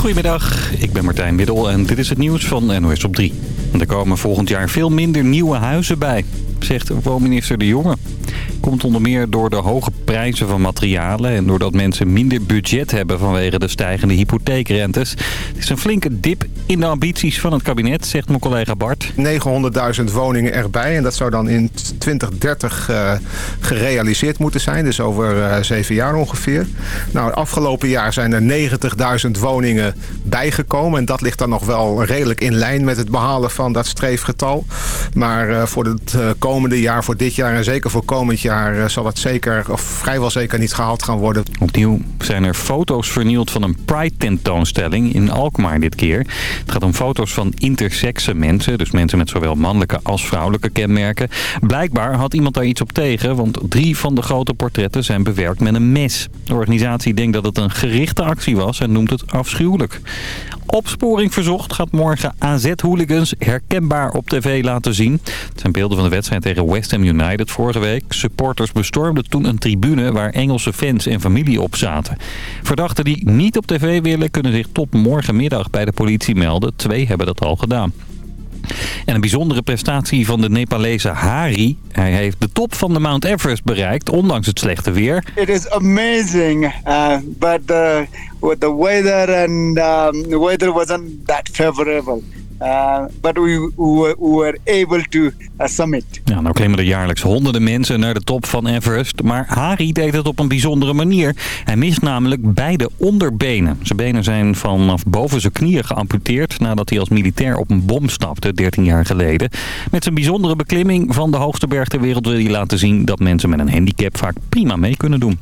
Goedemiddag, ik ben Martijn Middel en dit is het nieuws van NOS op 3. Er komen volgend jaar veel minder nieuwe huizen bij, zegt woonminister De Jonge. Komt onder meer door de hoge prijzen van materialen... en doordat mensen minder budget hebben vanwege de stijgende hypotheekrentes. Het is een flinke dip in de ambities van het kabinet, zegt mijn collega Bart. 900.000 woningen erbij en dat zou dan in 2030 uh, gerealiseerd moeten zijn. Dus over uh, zeven jaar ongeveer. Nou, afgelopen jaar zijn er 90.000 woningen bijgekomen. En dat ligt dan nog wel redelijk in lijn met het behalen van dat streefgetal. Maar uh, voor het komende jaar, voor dit jaar en zeker voor komend jaar... zal het zeker, of vrijwel zeker niet gehaald gaan worden. Opnieuw zijn er foto's vernield van een Pride-tentoonstelling in Alkmaar dit keer. Het gaat om foto's van intersexe mensen, dus mensen met zowel mannelijke als vrouwelijke kenmerken. Blijkbaar had iemand daar iets op tegen, want drie van de grote portretten zijn bewerkt met een mes. De organisatie denkt dat het een gerichte actie was en noemt het afschuwelijk. Opsporing Verzocht gaat morgen AZ-hooligans herkenbaar op tv laten zien. Het zijn beelden van de wedstrijd tegen West Ham United vorige week. Supporters bestormden toen een tribune waar Engelse fans en familie op zaten. Verdachten die niet op tv willen kunnen zich tot morgenmiddag bij de politie melden. Twee hebben dat al gedaan. En een bijzondere prestatie van de Nepalese Hari. Hij heeft de top van de Mount Everest bereikt, ondanks het slechte weer. It is amazing, uh, but with the weather and um, the weather wasn't that favorable. Uh, but we, we, were able to uh, summit. Ja, nou klimmen er jaarlijks honderden mensen naar de top van Everest. Maar Harry deed het op een bijzondere manier. Hij mist namelijk beide onderbenen. Zijn benen zijn vanaf boven zijn knieën geamputeerd... nadat hij als militair op een bom stapte 13 jaar geleden. Met zijn bijzondere beklimming van de hoogste berg ter wereld... wil hij laten zien dat mensen met een handicap vaak prima mee kunnen doen.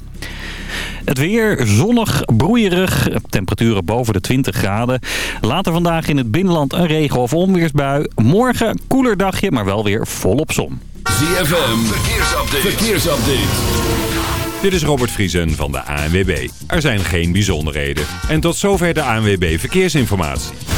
Het weer zonnig, broeierig, temperaturen boven de 20 graden. Later vandaag in het binnenland een regen- of onweersbui. Morgen koeler dagje, maar wel weer volop zon. ZFM, verkeersupdate. verkeersupdate. Dit is Robert Vriesen van de ANWB. Er zijn geen bijzonderheden. En tot zover de ANWB Verkeersinformatie.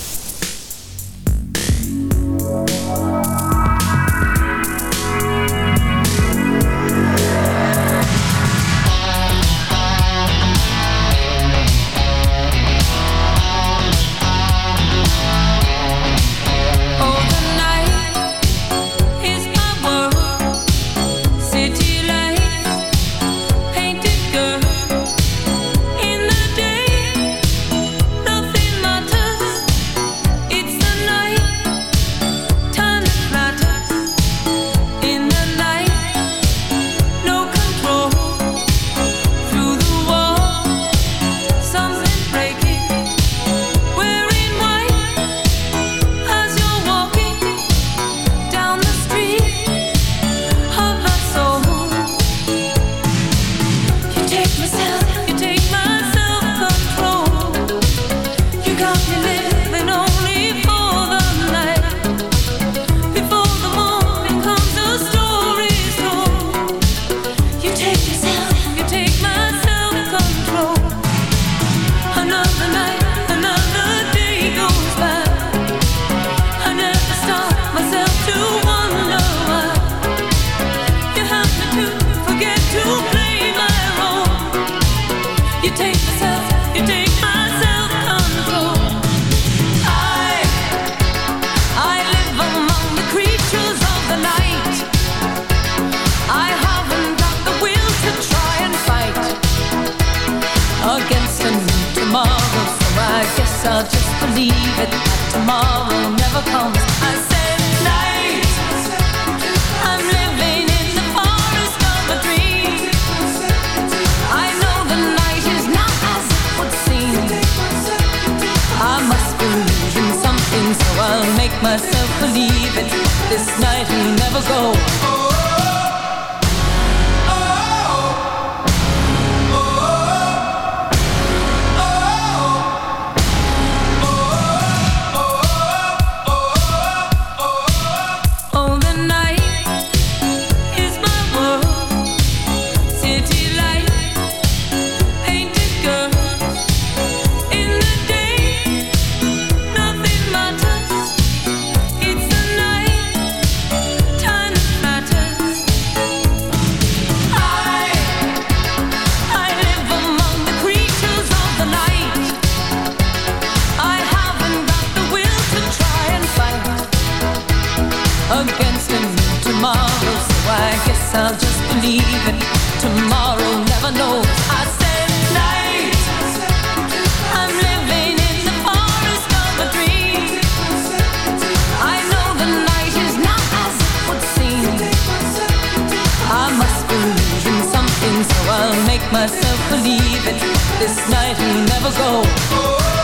I'll just believe it. Tomorrow never knows. I said night. I'm living in the forest of a dream. I know the night is not as it would seem. I must believe in something, so I'll make myself believe it. This night will never go.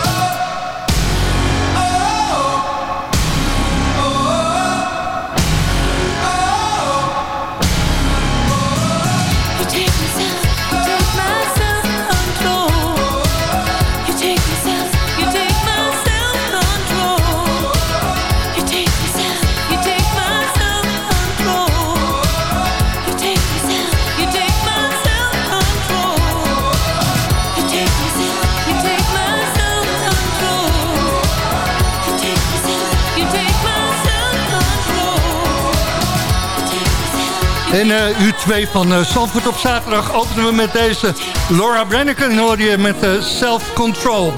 En uh, uur 2 van uh, Zandvoort op zaterdag openen we met deze Laura Brenneken. hoor je met uh, Self Control.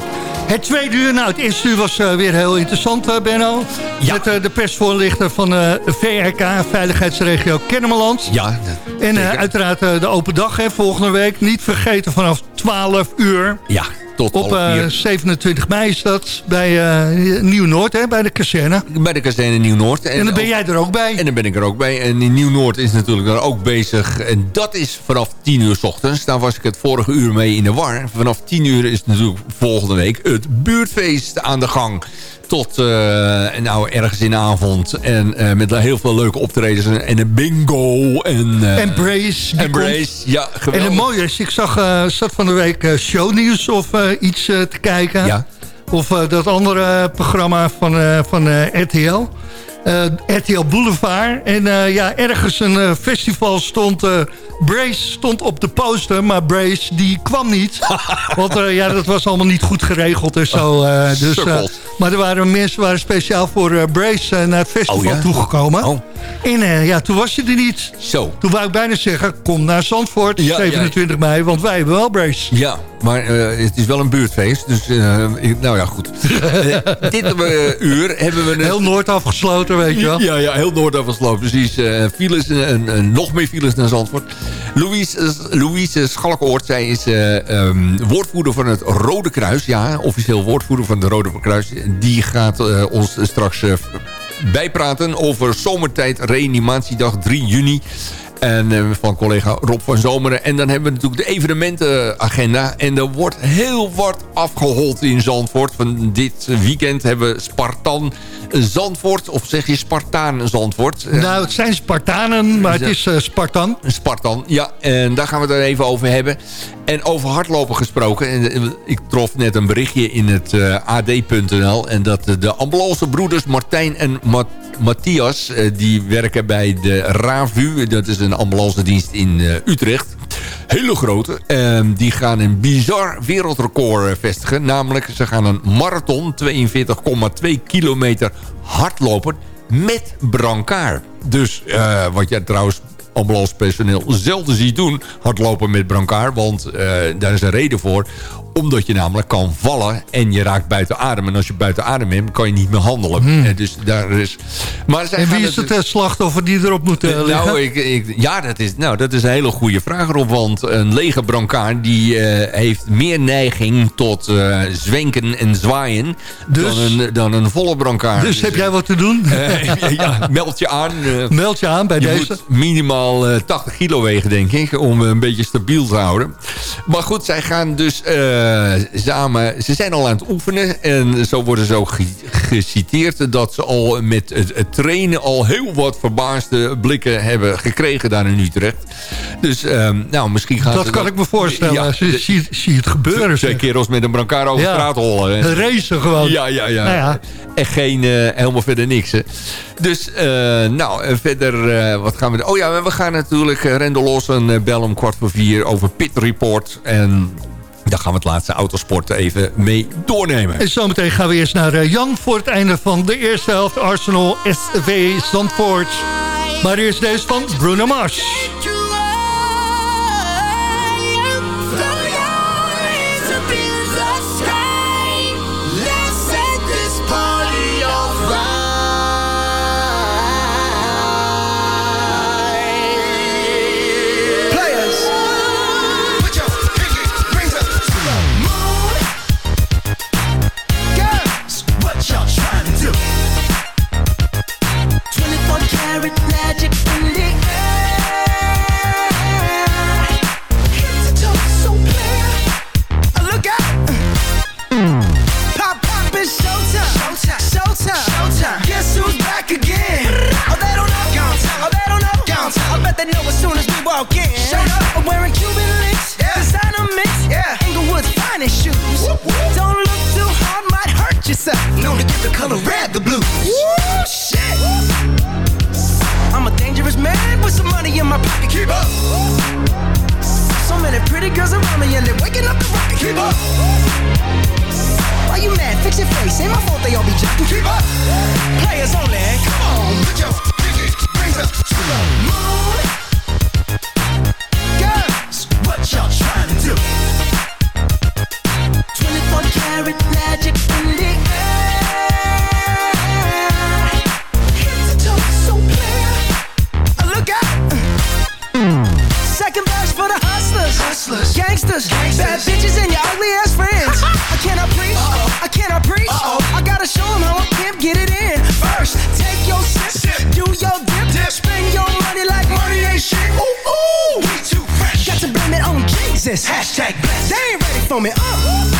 Het tweede uur, nou het eerste uur was weer heel interessant, Benno. Ja. Met de persvoorlichter van VRK, Veiligheidsregio Kennemerland. Ja, En uiteraard de open dag hè, volgende week. Niet vergeten vanaf 12 uur. Ja, op 27 eh, mei is dat bij uh, Nieuw-Noord, bij de kazerne. Bij de kazerne Nieuw-Noord. En, dan ben jij er ook bij. En dan ben ik er ook bij. En in Nieuw-Noord is natuurlijk daar ook bezig. En dat is vanaf 10 uur s ochtends. Daar was ik het vorige uur mee in de war. Vanaf 10 uur is natuurlijk volgende week het buurtfeest aan de gang tot uh, nou, ergens in de avond. En uh, met heel veel leuke optredens en een bingo. En, uh, Embrace. Embrace, ja, geweldig. En het mooie is, ik zag, zat van de week shownieuws of iets te kijken. Ja. Of dat andere programma van, van RTL. Uh, RTL Boulevard. En uh, ja, ergens een uh, festival stond... Brace stond op de poster, maar Brace die kwam niet. Want ja, dat was allemaal niet goed geregeld en zo. dus, maar er waren mensen waren speciaal voor Brace naar het festival oh, toegekomen. Oh. En ja, toen was je er niet. Zo. Toen wou ik bijna zeggen, kom naar Zandvoort, ja, 27 mei, want wij hebben wel Brace. Ja, maar het is wel een buurtfeest. Dus, nou ja, goed. dit uur hebben we... Heel Noord afgesloten weet je wel. Ja, ja heel Noord afgesloten. Precies. Uh, files en, en, nog meer files naar Zandvoort. Louise, Louise Schalkoort, zij is um, woordvoerder van het Rode Kruis. Ja, officieel woordvoerder van het Rode Kruis. Die gaat ons straks bijpraten over zomertijd reanimatiedag 3 juni. En uh, van collega Rob van Zomeren. En dan hebben we natuurlijk de evenementenagenda. En er wordt heel wat afgehold in Zandvoort. Van dit weekend hebben we Spartan Zandvoort. Of zeg je Spartaan Zandvoort? Nou, het zijn Spartanen, maar het is uh, Spartan. Spartan, ja. En daar gaan we het er even over hebben. En over hardlopen gesproken. En, ik trof net een berichtje in het uh, eh, ad.nl. En dat de ambulancebroeders Martijn en Matthias... die werken bij de RAVU. Dat is een ambulancedienst in Utrecht hele grote. Um, die gaan een bizar wereldrecord eh, vestigen. Namelijk, ze gaan een marathon, 42,2 kilometer hardlopen met brancard. Dus wat jij trouwens ambulancepersoneel zelden ziet doen, hardlopen met brancard. Want daar is een reden voor omdat je namelijk kan vallen en je raakt buiten adem. En als je buiten adem bent, kan je niet meer handelen. Hmm. Dus daar is... maar en wie is het, het slachtoffer die erop moet uh, liggen? Nou, ik, ik, ja, dat is, nou, dat is een hele goede vraag erop. Want een lege brancard die, uh, heeft meer neiging tot uh, zwenken en zwaaien dus, dan, een, dan een volle brancard. Dus heb jij wat te doen? ja, meld je aan. meld je aan bij je deze. Moet minimaal 80 kilo wegen, denk ik. Om een beetje stabiel te houden. Maar goed, zij gaan dus... Uh, samen, ze zijn al aan het oefenen. En zo worden ze ook geciteerd... dat ze al met het, trainen al heel wat verbaasde blikken hebben gekregen daar in Utrecht. Dus ehm, nou, misschien gaan dat ze... kan ik me voorstellen. Ja, zie, zie, zie het gebeuren. Twee kerels met een brancard over Ja. straat hollen. hè. Racen gewoon. Ja, ja, ja. Nou ja. En geen, eh, helemaal verder niks. Hè. Dus, eh, nou, verder, eh, wat gaan we doen? Oh ja, we gaan natuurlijk Rendel eh, bellen om kwart voor vier over Pit Report. En daar gaan we het laatste autosport even mee doornemen. En zometeen gaan we eerst naar eh, Jan voor het einde van de eerste helft. Arsenal SV Zandvoort. Maar eerst deze van Bruno Mars. They know as soon as we walk in. Showed up. I'm wearing Cuban links. Yeah. Designer mix. Yeah. Inglewood's finest shoes. Don't look too hard, might hurt yourself. Known to get the color red, the blues. Woo, shit. I'm a dangerous man with some money in my pocket. Keep up. So many pretty girls around me and they're waking up the rocket. Keep up. Why you mad? Fix your face. Ain't my fault they all be jacking. Keep up. Players only. Come on, put your pinky rings up to the Hashtag blessed. They ain't ready for me. Uh.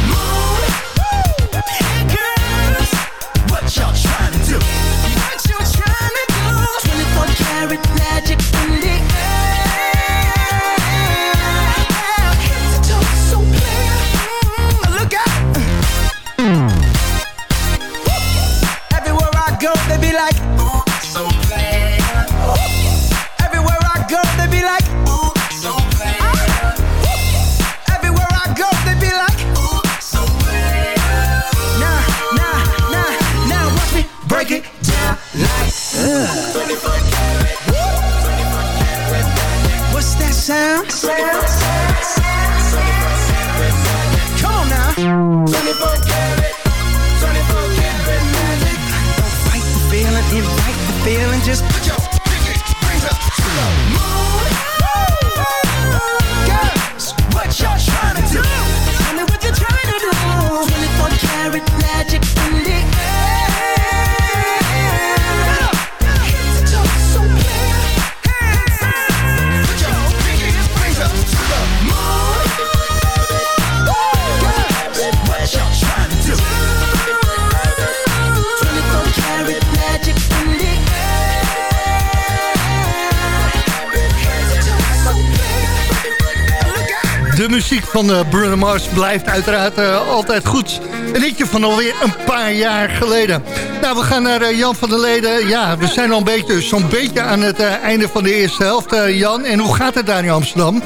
van eh, Bruno Mars blijft uiteraard eh, altijd goed. Een liedje van alweer een paar jaar geleden. Nou, we gaan naar eh, Jan van der Leden. Ja, we zijn al een beetje, zo'n beetje aan het einde van de eerste helft. Jan, en hoe gaat het daar in Amsterdam?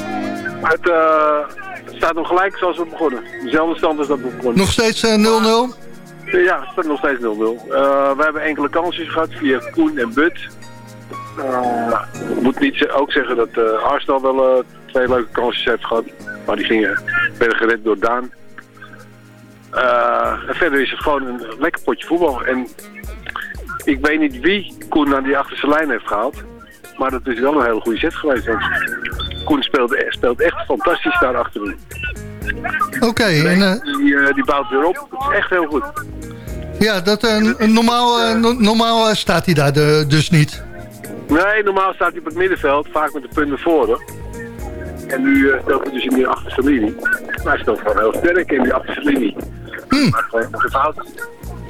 Het staat nog gelijk zoals we begonnen. Dezelfde stand als dat we begonnen. Nog steeds eh, 0-0? Ja, het staat nog steeds 0-0. Eh, we hebben enkele kansjes gehad via Koen en But. Ik moet niet ook zeggen dat Arsenal wel twee leuke kansjes heeft gehad. Maar die gingen, werden gered door Daan. Eh, en verder is het gewoon een lekker potje voetbal. En ik weet niet wie Koen naar die achterste lijn heeft gehaald. Maar dat is wel een hele goede set geweest. Want Koen speelt, speelt echt fantastisch daar achterin. Oké, en eh, Die, eh, die bouwt weer op. Het is echt heel goed. ja, dat, eh, normaal, eh, no- normaal eh, staat hij daar de- dus niet. Nee, normaal staat hij op het middenveld, vaak met de punten voor. En nu hij dus in die achterste linie. Maar hij speelt gewoon heel sterk in die achterste linie. Hmm. Maar gewoon geen fout.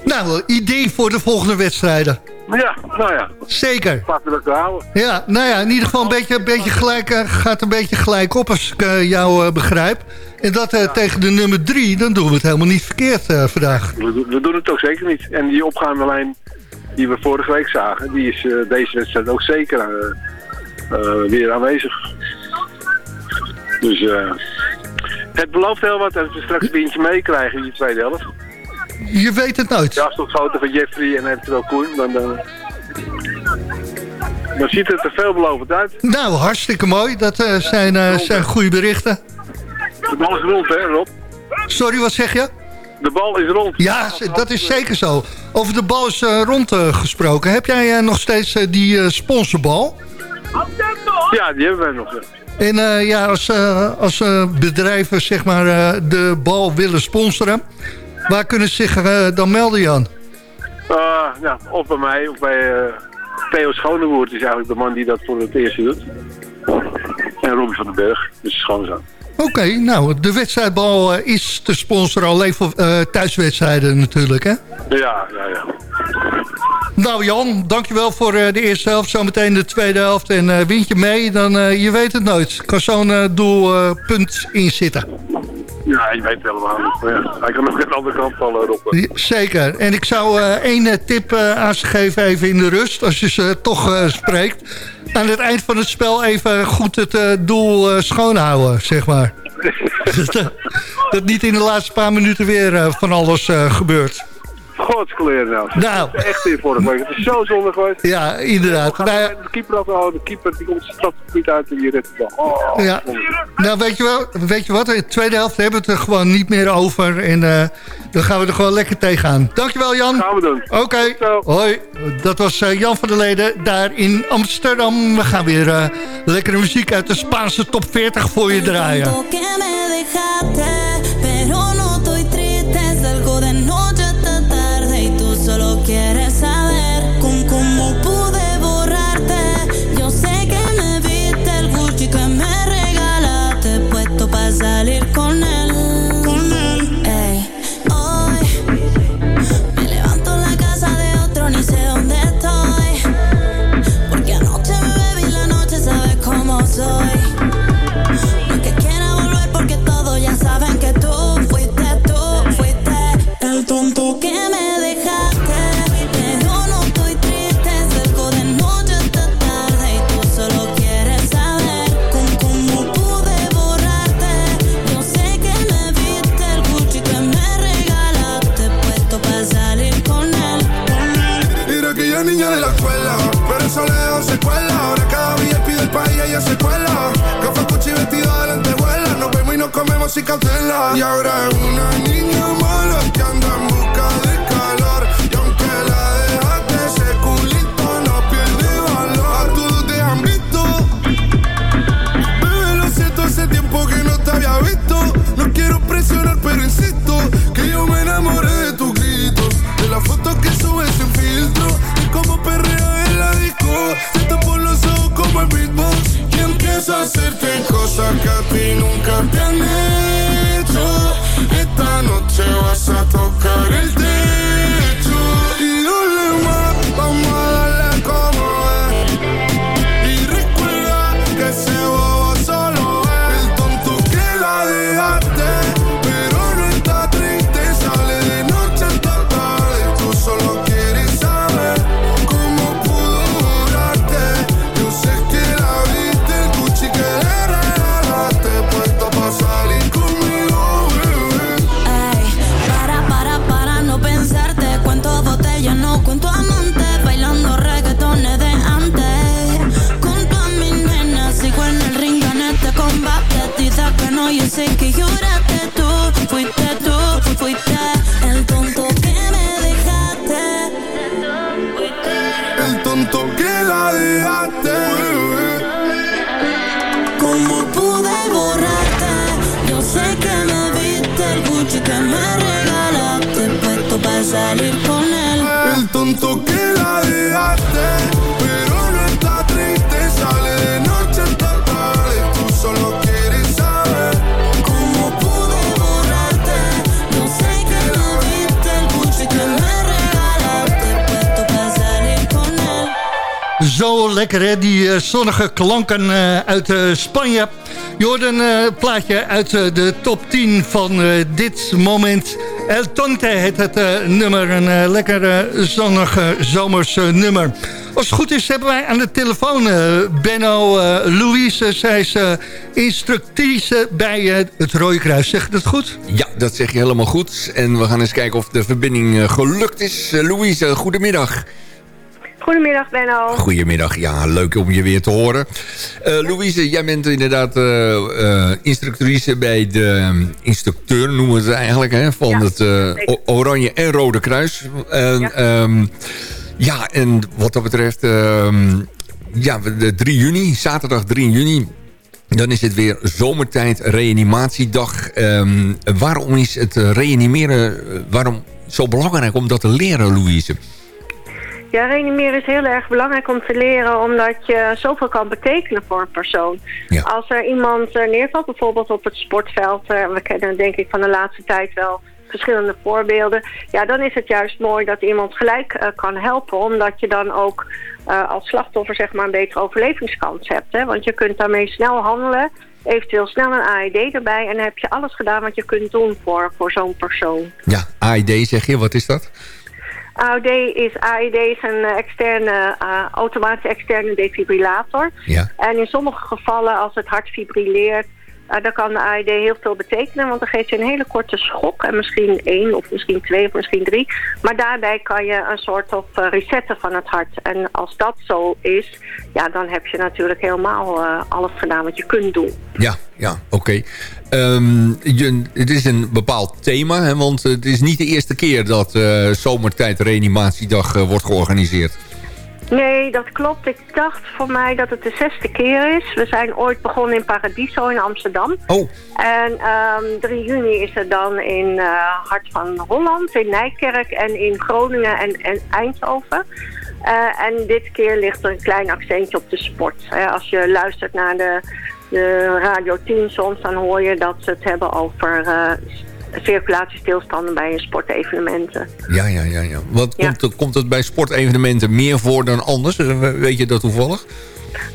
Nou, idee voor de volgende wedstrijden. Ja, nou ja, Zeker. dat te houden. Ja, nou ja, in ieder geval een beetje, een beetje gelijk, eh, gaat een beetje gelijk op als ik eh, jou begrijp. En dat tegen de nummer drie, dan doen we het helemaal niet verkeerd vandaag. We, doen- we doen het ook zeker niet. En die opgaande lijn die we vorige week zagen, die is deze wedstrijd ook zeker weer aanwezig. Dus eh, het belooft heel wat als we straks een eentje meekrijgen in die tweede helft. Je weet het nooit. De afstandsfoto van Jeffrey en eventueel Koen, dan, dan, dan ziet het er veelbelovend uit. Nou, hartstikke mooi. Dat eh, zijn, eh, zijn goede berichten. De bal is rond, hè Rob? Sorry, wat zeg je? De bal is rond. Ja, dat is zeker zo. Over de bal is rond gesproken. Heb jij nog steeds die sponsorbal? Ja, die hebben wij nog. En eh, ja, als, eh, als eh, bedrijven zeg maar, de bal willen sponsoren... waar kunnen ze zich dan melden, Jan? Ja, of bij mij, of bij Theo Schonewoerd is eigenlijk de man die dat voor het eerst doet. En Robbie van den Berg, dus gewoon Oké, nou, de wedstrijdbal eh, is te sponsoren alleen voor eh, thuiswedstrijden natuurlijk, hè? Ja, ja, ja. Nou Jan, dankjewel voor eh, de eerste helft. Zometeen de tweede helft. En eh wint je mee, dan je weet het nooit. Kan zo'n doelpunt inzitten. Ja, je weet het helemaal niet. Maar ja, hij kan aan de andere kant vallen, Rob. Ja, Zeker. En ik zou één tip aan ze geven even in de rust. Als je ze toch spreekt. Aan het eind van het spel even goed het eh, doel eh, schoonhouden, zeg maar. dat, dat niet in de laatste paar minuten weer eh, van alles gebeurt. Nou. Nou. Dat is echt in vorige week. Het is zo zonde geweest. Ja, inderdaad. Nou ja, de keeper afhouden. De keeper die komt het strafgebied uit en die redt het wel. Oh, Ja. zonde. Nou, weet je, wel, weet je wat? In de tweede helft hebben we het er gewoon niet meer over. En eh, dan gaan we er gewoon lekker tegenaan. Dankjewel, Jan. Gaan we doen. Oké, hoi. Dat was eh, Jan van der Leden daar in Amsterdam. We gaan weer eh, lekkere muziek uit de Spaanse top 40 voor je draaien. Ella se cuela. Café, cuchi, vestido de lentejuela. Nos vemos y nos comemos sin cautela. Y ahora es una niña mala que anda ti lekker hè, die eh, zonnige klanken eh, uit eh, Spanje. Je hoort een plaatje uit de top 10 van dit moment. El Tonte heet het nummer, een lekker zonnig eh, zomers nummer. Als het goed is hebben wij aan de telefoon Benno Louise. Zij is instructrice bij het Rode Kruis. Zeg dat goed? Ja, dat zeg je helemaal goed. En we gaan eens kijken of de verbinding gelukt is. Louise, goedemiddag. Goedemiddag Benno. Goedemiddag, ja, leuk om je weer te horen. Eh, Louise, jij bent inderdaad eh, instructrice bij de ehm, instructeur, noemen we het eigenlijk, hè, van Ja, het Oranje en Rode Kruis. En, Ja. ja. ja, en wat dat betreft, ehm, ja, de 3 juni, zaterdag 3 juni, dan is het weer zomertijd, reanimatiedag. Ehm, waarom is het reanimeren, waarom zo belangrijk om dat te leren, Louise? Ja, reanimeren is heel erg belangrijk om te leren... omdat je zoveel kan betekenen voor een persoon. Ja. Als er iemand eh, neervalt, bijvoorbeeld op het sportveld... eh, we kennen denk ik van de laatste tijd wel verschillende voorbeelden... ja, dan is het juist mooi dat iemand gelijk eh, kan helpen... omdat je dan ook als slachtoffer zeg maar, een betere overlevingskans hebt. Hè? Want je kunt daarmee snel handelen... Eventueel snel een AED erbij en dan heb je alles gedaan wat je kunt doen voor, voor zo'n persoon. Ja, AID zeg je, wat is dat? AOD is, AED is een eh, externe, eh, automatische externe defibrillator. Ja. En in sommige gevallen, als het hart fibrilleert, eh, dan kan de AED heel veel betekenen. Want dan geeft je een hele korte schok. En misschien één of misschien twee of misschien drie. Maar daarbij kan je een soort of resetten van het hart. En als dat zo is, ja, dan heb je natuurlijk helemaal alles gedaan wat je kunt doen. Ja, ja, oké. Ehm, je- het is een bepaald thema, hè, want het is niet de eerste keer dat eh, zomertijd reanimatiedag eh, wordt georganiseerd. Nee, dat klopt. Ik dacht voor mij dat het de zesde keer is. We zijn ooit begonnen in Paradiso in Amsterdam. Oh, En ehm 3 juni is het dan in eh, Hart van Holland, in Nijkerk en in Groningen en, en Eindhoven. En dit keer ligt er een klein accentje op de sport. Als je luistert naar de, de Radio 10 soms, dan hoor je dat ze het hebben over eh, circulatiestilstanden bij sportevenementen. ja, ja, ja. ja. Wat Ja. Komt, komt het bij sportevenementen meer voor dan anders? Eh, Weet je dat toevallig?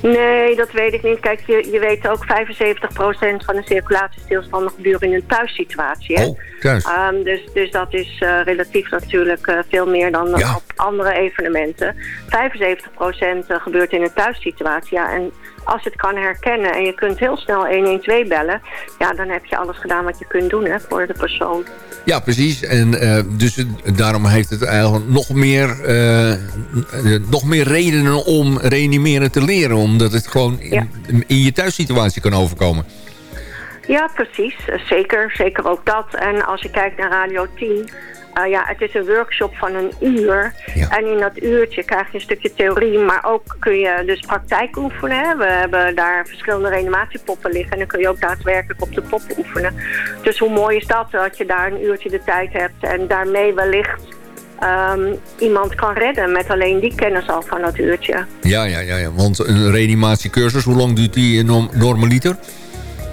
Nee, dat weet ik niet. Kijk, je, je weet ook 75% van de circulatiestilstanden gebeuren in een thuissituatie. Hè? Oh, thuis. Ehm, dus, dus dat is eh, relatief natuurlijk veel meer dan Ja. op andere evenementen. 75% gebeurt in een thuissituatie. Ja, en als je het kan herkennen en je kunt heel snel 112 bellen... ja, dan heb je alles gedaan wat je kunt doen hè, voor de persoon. Ja, precies. En eh, dus daarom heeft het eigenlijk nog meer, eh, nog meer redenen om reanimeren te leren. Omdat het gewoon in, Ja. in je thuissituatie kan overkomen. Ja, precies. Zeker, zeker ook dat. En als je kijkt naar Radio 10... eh, ja, het is een workshop van een uur. Ja. En in dat uurtje krijg je een stukje theorie, maar ook kun je dus praktijk oefenen. Hè. We hebben daar verschillende reanimatiepoppen liggen en dan kun je ook daadwerkelijk op de poppen oefenen. Dus hoe mooi is dat, dat je daar een uurtje de tijd hebt en daarmee wellicht ehm, iemand kan redden met alleen die kennis al van dat uurtje. Ja, ja, ja, ja. Want een reanimatiecursus, hoe lang duurt die norm, normaliter?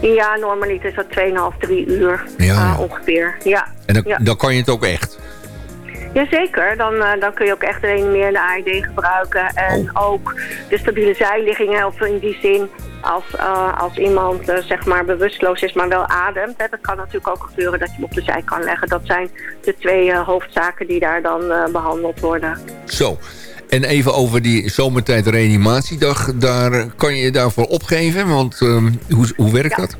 Ja, normaliter is dat 2,5, 3 uur Ja, ja. ongeveer. Ja. En dan, ja. dan kan je het ook echt. Jazeker, dan, eh, dan kun je ook echt reanimerende AED gebruiken. En ook de stabiele zijliggingen, of in die zin als, eh, als iemand zeg maar bewusteloos is, maar wel ademt. Hè, dat kan natuurlijk ook gebeuren dat je hem op de zij kan leggen. Dat zijn de twee hoofdzaken die daar dan eh, behandeld worden. Zo. En even over die zomertijd reanimatiedag. Daar kan je je daarvoor opgeven. Want ehm, hoe, hoe werkt Ja. dat?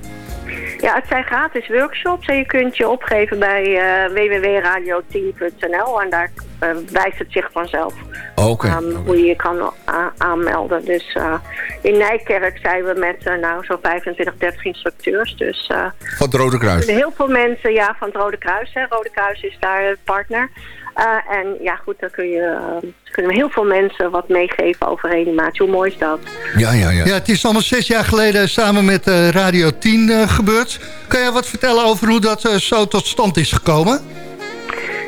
Ja, het zijn gratis workshops en je kunt je opgeven bij eh www.radio10.nl en daar eh, wijst het zich vanzelf Oké. aan hoe je je kan a- aanmelden. Dus eh, in Nijkerk zijn we met eh, nou, zo'n 25, 30 instructeurs. Dus eh, Van het Rode Kruis. heel veel mensen ja, van het Rode Kruis. Hè. Rode Kruis is daar partner. Eh, en ja, goed, dan kun je, eh, kunnen heel veel mensen wat meegeven over reanimatie. Hoe mooi is dat? Ja, ja, ja. Ja, het is allemaal zes jaar geleden samen met eh, Radio 10 eh, gebeurd. Kan jij wat vertellen over hoe dat zo tot stand is gekomen?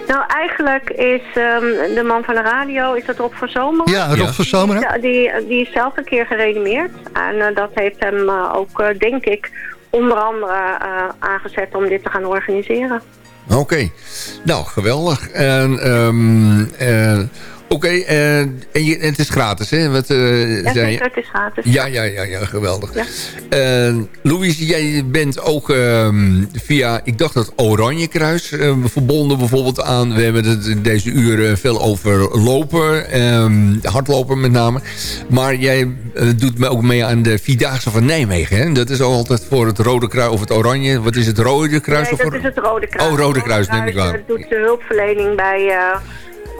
Nou, eigenlijk is ehm, de man van de radio, is dat Rob van Zomer? Ja, Rob Ja. van Zomeren. Ja, die, die is zelf een keer gereanimeerd. En dat heeft hem ook, denk ik, onder andere eh, aangezet om dit te gaan organiseren. Oké, nou geweldig. En, ehm, eh, Oké, eh, en en het is gratis, hè? Wat, eh, Ja, zei het is gratis. Ja, ja, ja, ja, geweldig. Ja. Eh, Louise, jij bent ook ehm, via, ik dacht dat Oranje Kruis, verbonden bijvoorbeeld aan. We hebben het in deze uren veel over lopen, ehm, hardlopen met name. Maar jij doet me ook mee aan de Vierdaagse van Nijmegen. Hè? Dat is altijd voor het Rode Kruis of het Oranje. Wat is het, Rode Kruis? Nee, of dat voor- is het Rode Kruis. Oh, Rode Kruis, neem ik waar. eh, doet de hulpverlening bij,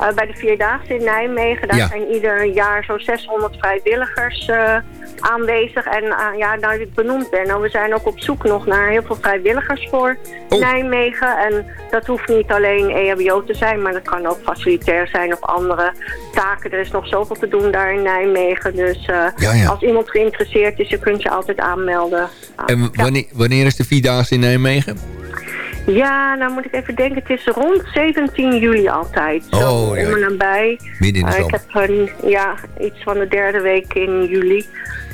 eh, bij de Vierdaagse in Nijmegen. Daar Ja. zijn ieder jaar zo'n 600 vrijwilligers eh, aanwezig. En eh, ja, nou je het benoemd bent, nou, we zijn ook op zoek nog naar heel veel vrijwilligers voor Oh. Nijmegen. En dat hoeft niet alleen EHBO te zijn, maar dat kan ook facilitair zijn of andere taken. Er is nog zoveel te doen daar in Nijmegen. Dus Ja, ja. als iemand geïnteresseerd is, je kunt je altijd aanmelden. En wanneer, wanneer is de Vierdaagse in Nijmegen? Ja, nou moet ik even denken. Het is rond 17 juli altijd. Zo Oh, ja. om en nabij. Midden in de ik heb een, ja, iets van de derde week in juli.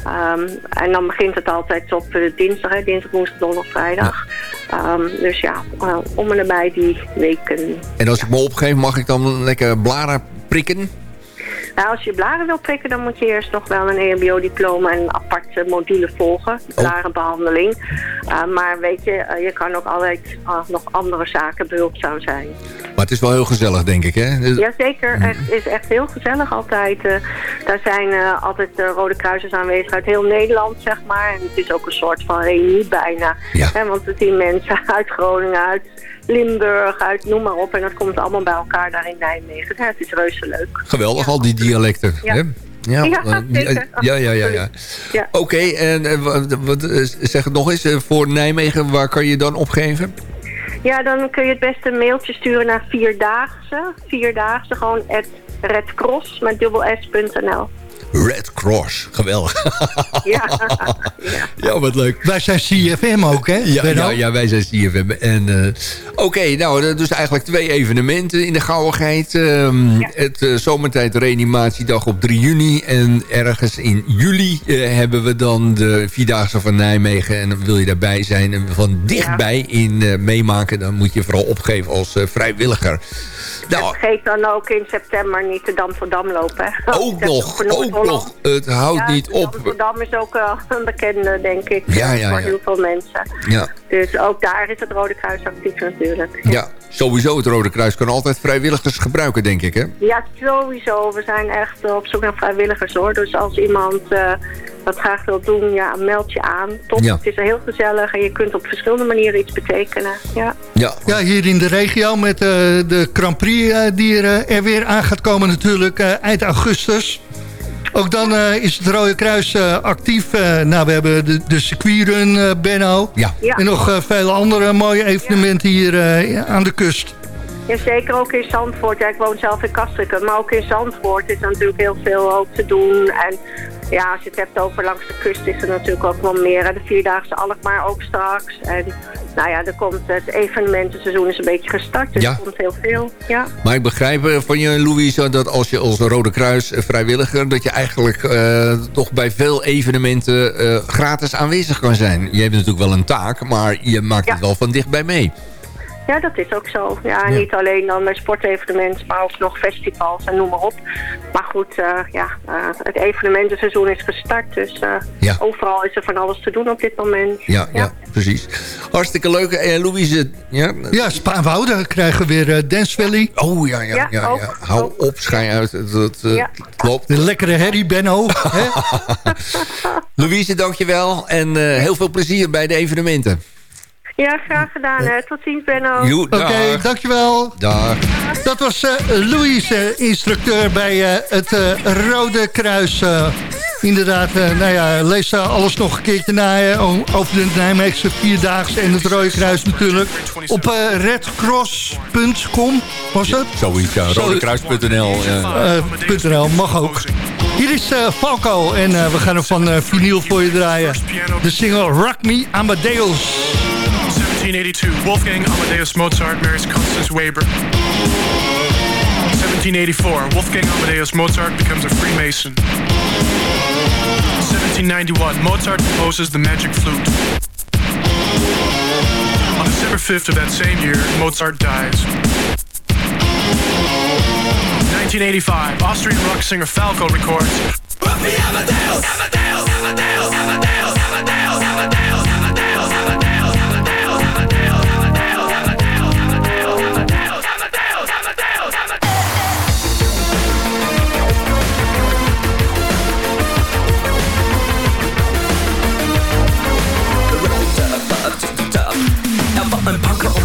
Ehm, en dan begint het altijd op eh, dinsdag, hè, dinsdag, woensdag, donderdag, vrijdag. Ehm, dus ja, eh, om en nabij die weken. En als ik me opgeef, mag ik dan lekker blaren prikken? Nou, als je blaren wil prikken, dan moet je eerst nog wel een E EHBO-diploma en een aparte module volgen. Blarenbehandeling. Eh, maar weet je, eh, je kan ook altijd eh, nog andere zaken behulpzaam zijn. Maar het is wel heel gezellig, denk ik, hè? Jazeker, het is echt heel gezellig altijd. eh. daar zijn eh, altijd eh, Rode Kruisers aanwezig uit heel Nederland, zeg maar. En het is ook een soort van reunie bijna. Ja. Hè, want het zien mensen uit Groningen, uit Limburg, uit noem maar op. En dat komt allemaal bij elkaar daar in Nijmegen. Ja, het is reuze leuk. Geweldig, al die dialecten. Ja. Hè? Ja, Ja, eh, zeker. ja, ja, ja, ja. Ja. Oké, en eh, wat, eh, zeg het nog eens. Voor Nijmegen, waar kan je dan opgeven? Ja, dan kun je het beste een mailtje sturen naar Vierdaagse. Vierdaagse, gewoon at redcross met dubbel s.nl. Red Cross, geweldig. Ja. ja, wat leuk. Wij zijn CFM ook, hè? Ja, ja, ja, wij zijn CFM. En, eh, Oké, nou, dus eigenlijk twee evenementen in de gauwigheid. Ehm, Het eh, zomertijd reanimatiedag op 3 juni. En ergens in juli eh, hebben we dan de Vierdaagse van Nijmegen. En dan wil je daarbij zijn en van dichtbij in eh, meemaken... dan moet je vooral opgeven als eh, vrijwilliger. Nou, Vergeet dan ook in september niet de Dam voor Dam lopen. ook nog, ook. Nog. Het houdt Ja, niet op. Dam voor Dam is ook een bekende, denk ik, Ja, ja, voor ja. heel veel mensen. Ja. Dus ook daar is het Rode Kruis actief natuurlijk. Ja, sowieso het Rode Kruis kan altijd vrijwilligers gebruiken, denk ik, hè? Ja, sowieso. We zijn echt eh, op zoek naar vrijwilligers hoor. Dus als iemand eh, dat graag wil doen, ja, meld je aan. Top, Ja. het is heel gezellig en je kunt op verschillende manieren iets betekenen. Ja. Ja. Ja, hier in de regio met eh, de Grand Prix eh, die er, eh, er weer aan gaat komen natuurlijk eh, eind augustus. Ook dan eh, is het Rode Kruis eh, actief. Eh, nou, we hebben de, de circuitrun, eh Benno. Ja. Ja. En nog eh, vele andere mooie evenementen hier eh, aan de kust. Ja, zeker ook in Zandvoort. Ja, ik woon zelf in Kastrikum, maar ook in Zandvoort is er natuurlijk heel veel ook te doen. En ja, als je het hebt over langs de kust is er natuurlijk ook wel meer. De Vierdaagse Alkmaar ook straks. En nou ja, er komt het evenementenseizoen is een beetje gestart, dus Ja. er komt heel veel. Ja. Maar ik begrijp eh, van je, Louise, dat als je als Rode Kruis eh, vrijwilliger... dat je eigenlijk eh, toch bij veel evenementen gratis aanwezig kan zijn. Je hebt natuurlijk wel een taak, maar je maakt het wel van dichtbij mee. Ja, dat is ook zo. Ja, niet alleen dan bij sportevenementen, maar ook nog festivals en noem maar op. Maar goed, eh, ja, eh, het evenementenseizoen is gestart, dus eh, Ja. overal is er van alles te doen op dit moment. Ja, ja. precies. Hartstikke leuk. Eh, Louise, ja? Ja, Spaanwouden krijgen we weer Dance Valley. Oh ja, ja, Ja, ja. ja, ook, Hou op, schijn uit. Dat eh, Ja. klopt. De lekkere herrie, Benno. hè? Louise, dankjewel. En eh, heel veel plezier bij de evenementen. Ja, graag gedaan. Hè. Tot ziens, Benno. Oké, dankjewel. Dag. Dat was eh Louis, instructeur bij eh, het eh, Rode Kruis. eh. inderdaad, eh, nou ja, lees daar alles nog een keertje na... over de Nijmeegse Vierdaagse en het Rode Kruis natuurlijk. Op eh, redcross.com was het? Zoiets, ja. Zo- Rodekruis.nl. Ja. Eh, .nl, mag ook. Hier is eh, Falco en eh, we gaan hem van vinyl voor je draaien. De single Rock Me Amadeus. 1782, Wolfgang Amadeus Mozart marries Constance Weber. 1784, Wolfgang Amadeus Mozart becomes a Freemason. 1791, Mozart composes the Magic Flute. On December 5th of that same year, Mozart dies. 1985, Austrian rock singer Falco records Amadeus, Amadeus, Amadeus,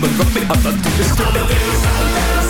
but rub me up until you stop.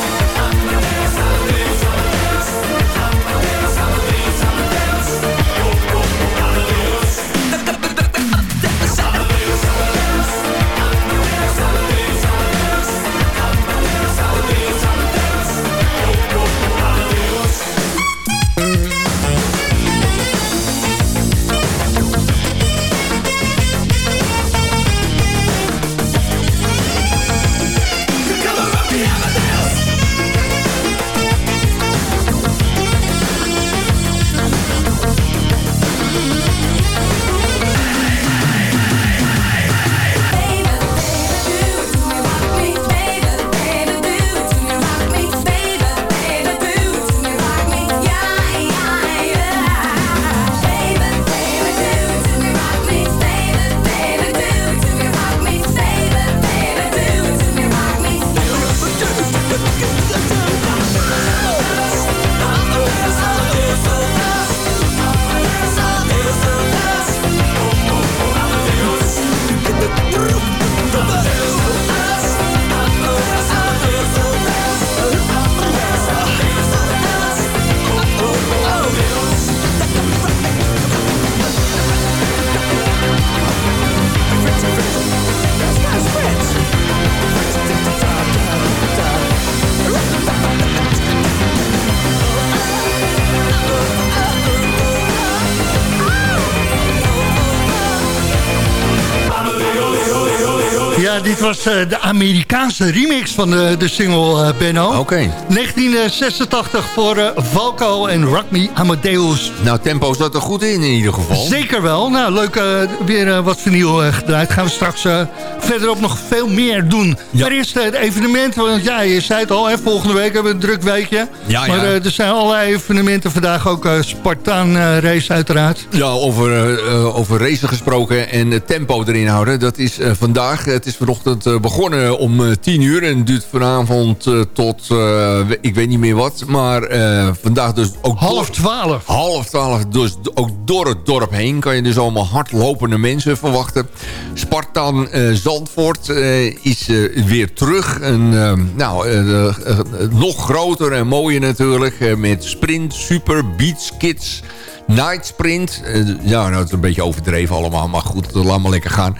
was de Amerikaan. Amerikaanse remix van de, de single eh, Benno. Oké. 1986 voor eh, Valko en Rock Me Amadeus. Nou, tempo zat er goed in in ieder geval. Zeker wel. Nou, leuk eh, weer wat vernieuw gedraaid. Gaan we straks verderop nog veel meer doen. Maar eerst eh, het evenement. Want ja, je zei het al, hè, volgende week hebben we een druk weekje. Ja, maar ja. eh, er zijn allerlei evenementen. Vandaag ook Spartaan race uiteraard. Ja, over, over racen gesproken en tempo erin houden. Dat is vandaag. Het is vanochtend begonnen om eh, 10 uur. En het duurt vanavond eh, tot, eh, ik weet niet meer wat. Maar vandaag dus ook... Half twaalf. Half twaalf. Dus ook door het dorp heen kan je dus allemaal hardlopende mensen verwachten. Spartan Zandvoort is weer terug. En, nou, nog groter en mooier natuurlijk. met sprint, super, beats, kids... Night Sprint. Eh, ja, nou, het is een beetje overdreven allemaal. Maar goed, laat maar lekker gaan.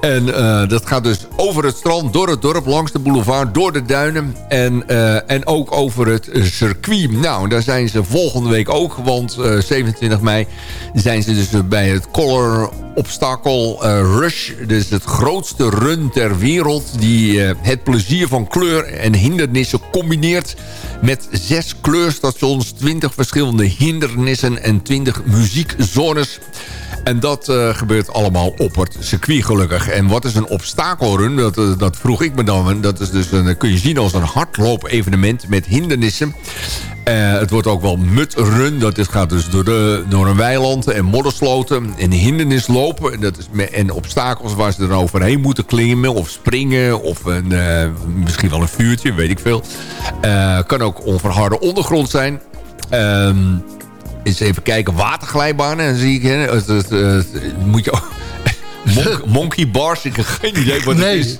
En eh, dat gaat dus over het strand, door het dorp, langs de boulevard, door de duinen. En, eh, en ook over het circuit. Nou, daar zijn ze volgende week ook. Want eh, 27 mei zijn ze dus bij het Color Obstacle Rush. Dus het grootste run ter wereld. Die het plezier van kleur en hindernissen combineert. Met zes kleurstations, 20 verschillende hindernissen en 20 muziekzones. En dat eh, gebeurt allemaal op het circuit gelukkig. En wat is een obstakelrun? Dat, eh, dat vroeg ik me dan. Dat is dus een, kun je zien als een hardloop-evenement met hindernissen. Eh, het wordt ook wel mutrun. Dat is, gaat dus door, door een weiland en moddersloten. En hindernislopen. En, dat is en obstakels waar ze dan overheen moeten klimmen. Of springen. Of een, eh, misschien wel een vuurtje. Weet ik veel. Eh, kan ook onverharde ondergrond zijn. Ehm eens even kijken. Waterglijbanen. Dan zie ik. Hè, moet je... Monk- monkey bars. Ik heb geen idee wat Nee. het is.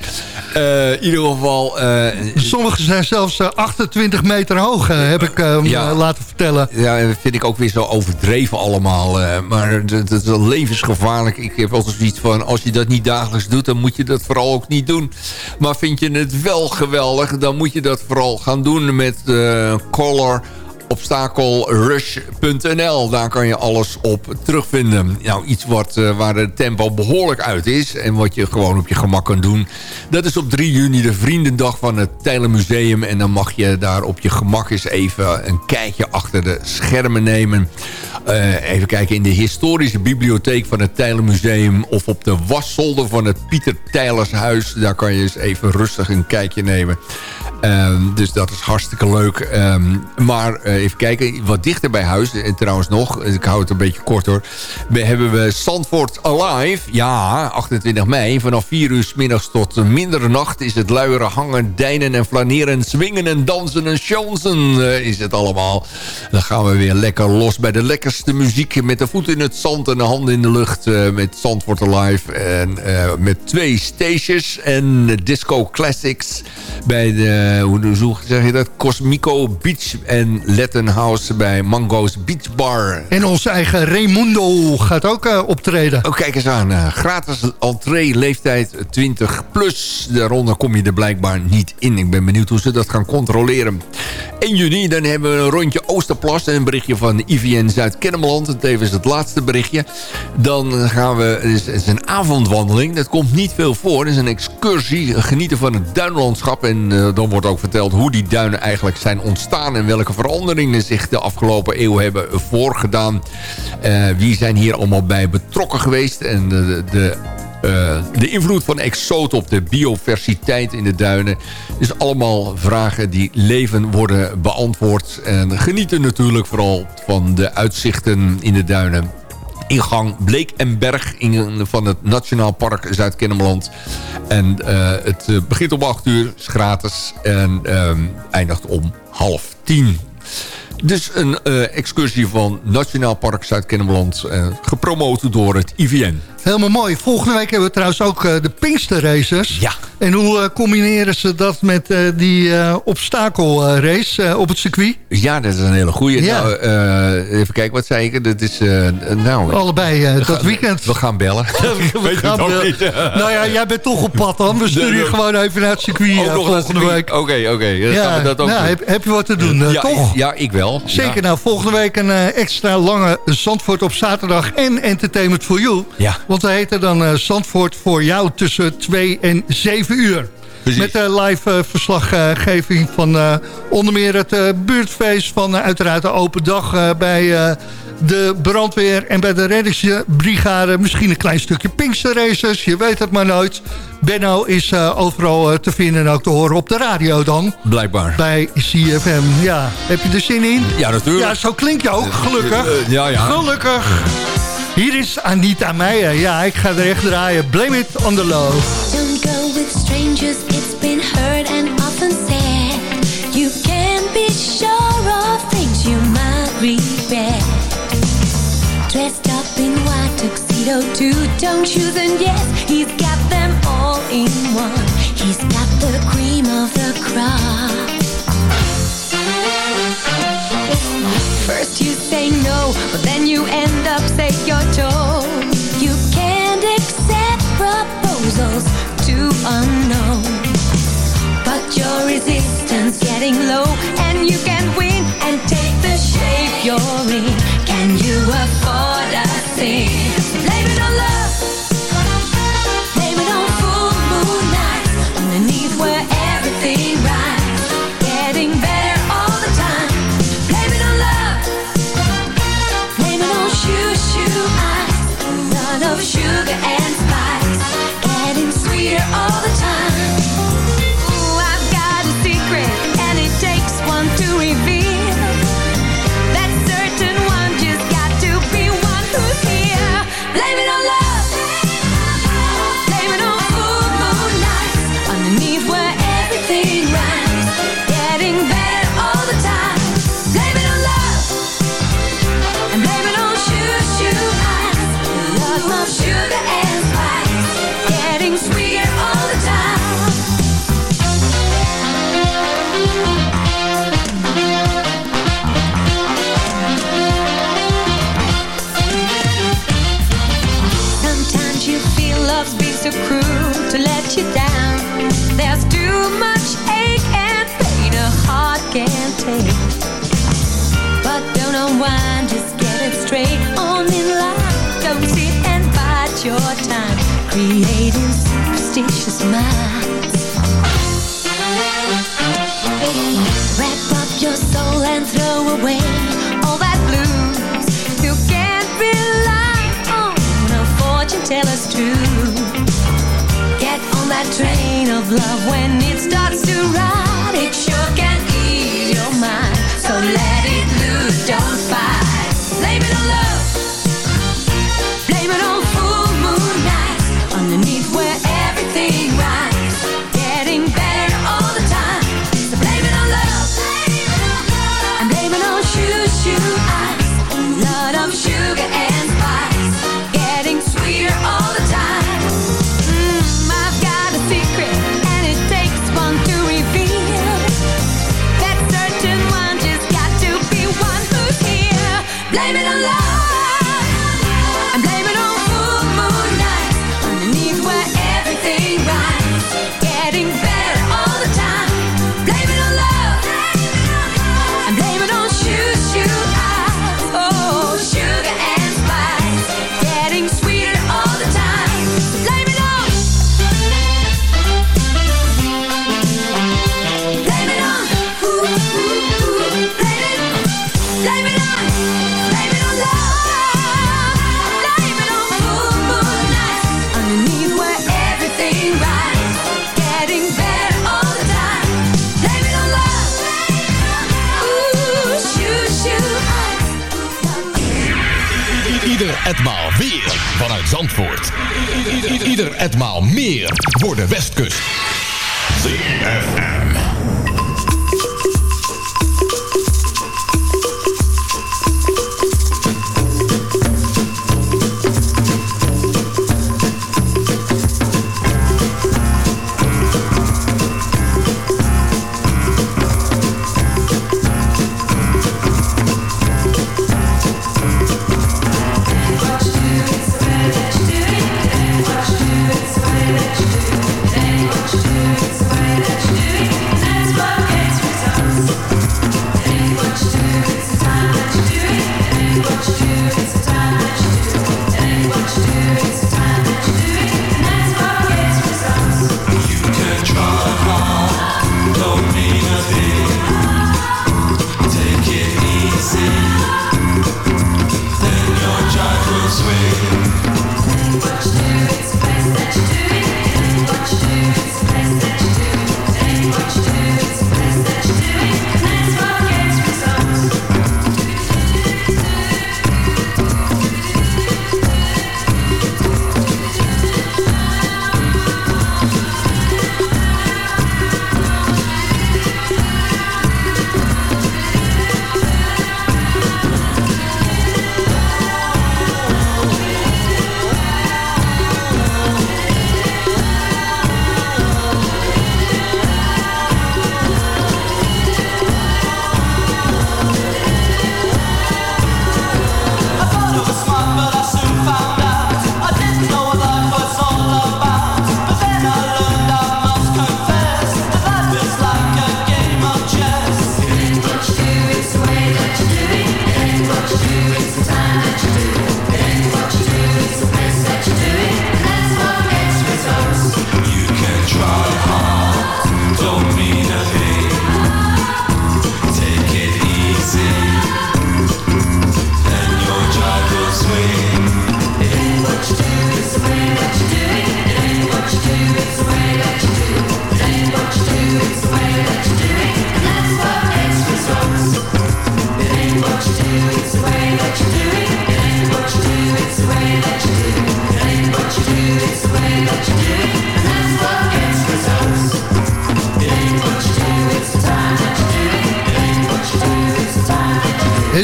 Eh, in ieder geval... eh, Sommige zijn zelfs eh, 28 meter hoog, eh, heb ik eh, Ja. eh, laten vertellen. Ja, dat vind ik ook weer zo overdreven allemaal. eh, maar het is wel levensgevaarlijk. Ik heb altijd zoiets van, als je dat niet dagelijks doet... dan moet je dat vooral ook niet doen. Maar vind je het wel geweldig... dan moet je dat vooral gaan doen met eh Color obstakelrush.nl. Daar kan je alles op terugvinden. Nou, iets wat, eh, waar de tempo behoorlijk uit is... en wat je gewoon op je gemak kan doen. Dat is op 3 juni de Vriendendag van het Tijlen Museum. En dan mag je daar op je gemak eens even een kijkje achter de schermen nemen. Eh, even kijken in de historische bibliotheek van het Tijlen Museum... of op de waszolder van het Pieter Tijlershuis. Daar kan je eens even rustig een kijkje nemen. Ehm, dus dat is hartstikke leuk. Ehm, maar eh, even kijken, wat dichter bij huis. En trouwens nog, ik hou het een beetje kort hoor. We hebben we Zandvoort Alive. Ja, 28 mei. Vanaf 4 uur s middags tot eh, mindere nacht is het luieren, hangen, deinen en flaneren, swingen en dansen en chansen eh, is het allemaal. Dan gaan we weer lekker los bij de lekkerste muziek. Met de voet in het zand en de handen in de lucht. eh, met Zandvoort Alive. En eh, met twee stages en disco classics. Bij de, hoe zeg je dat? Cosmico Beach en Latin House bij Mango's Beach Bar. En onze eigen Raimundo gaat ook eh, optreden. Oh, kijk eens aan. eh, gratis entree, leeftijd 20 plus. Daaronder kom je er blijkbaar niet in. Ik ben benieuwd hoe ze dat gaan controleren. 1 juni, dan hebben we een rondje Oosterplas. En een berichtje van IVN Zuid-Kennemerland. Het tevens het laatste berichtje. Dan gaan we... Het is, het is een avondwandeling. Dat komt niet veel voor. Het is een excursie. Genieten van het duinlandschap. En eh, dan wordt ook verteld hoe die duinen eigenlijk zijn ontstaan. En welke veranderingen zich de afgelopen eeuw hebben voorgedaan. Eh, wie zijn hier allemaal bij betrokken geweest. En de... de eh, de invloed van exoot op de biodiversiteit in de duinen. Dus allemaal vragen die leven worden beantwoord. En genieten natuurlijk vooral van de uitzichten in de duinen. Ingang Bleek en Berg in, van het Nationaal Park Zuid-Kennemerland. En eh, het eh, begint om 8 uur, is gratis. En ehm, eindigt om half tien. Dus een eh, excursie van Nationaal Park Zuid-Kennemerland. eh, gepromoot door het IVN. Helemaal mooi. Volgende week hebben we trouwens ook eh, de Pinkster Races. Ja. En hoe eh, combineren ze dat met eh, die obstakelrace op het circuit? Ja, dat is een hele goeie. Ja. Nou, even kijken, wat zei ik? Dat is, nou... Allebei dat gaan- weekend. We gaan bellen. We Weet gaan niet. nou ja, jij bent toch op pad dan. We sturen je gewoon even naar het circuit volgende week. Oké, oké. Dat ook nou, heb, heb je wat te doen, ja, toch? Ja, ik wel. Zeker, Ja. nou volgende week een extra lange Zandvoort op zaterdag en Entertainment for You. Ja. Want we heten dan eh, Zandvoort voor jou tussen 2 en 7 uur. Precies. Met de live eh, verslaggeving van eh, onder meer het eh, buurtfeest van eh, uiteraard de open dag eh, bij eh, de brandweer en bij de reddingsbrigade. Misschien een klein stukje Pinkster Races, je weet het maar nooit. Benno is eh, overal eh, te vinden en ook te horen op de radio dan. Blijkbaar. Bij CFM, ja. Heb je er zin in? Ja, natuurlijk. Ja, zo klink je ook, gelukkig. Eh, ja, ja. Gelukkig. Hier is Anita Meijer. Ja, ik ga er echt draaien. Blame it on the love. Don't go with strangers, it's been heard and often said. You can be sure of things you might regret. Dressed up in white tuxedo, and yes, he's got them all in one. He's got the cream of the crop. First you say no, but then you end up say you're told you can't accept proposals too unknown. But your resistance getting low, and you can win and take the shape you're that train of love when it starts to rise Ieder etmaal meer voor de Westkust.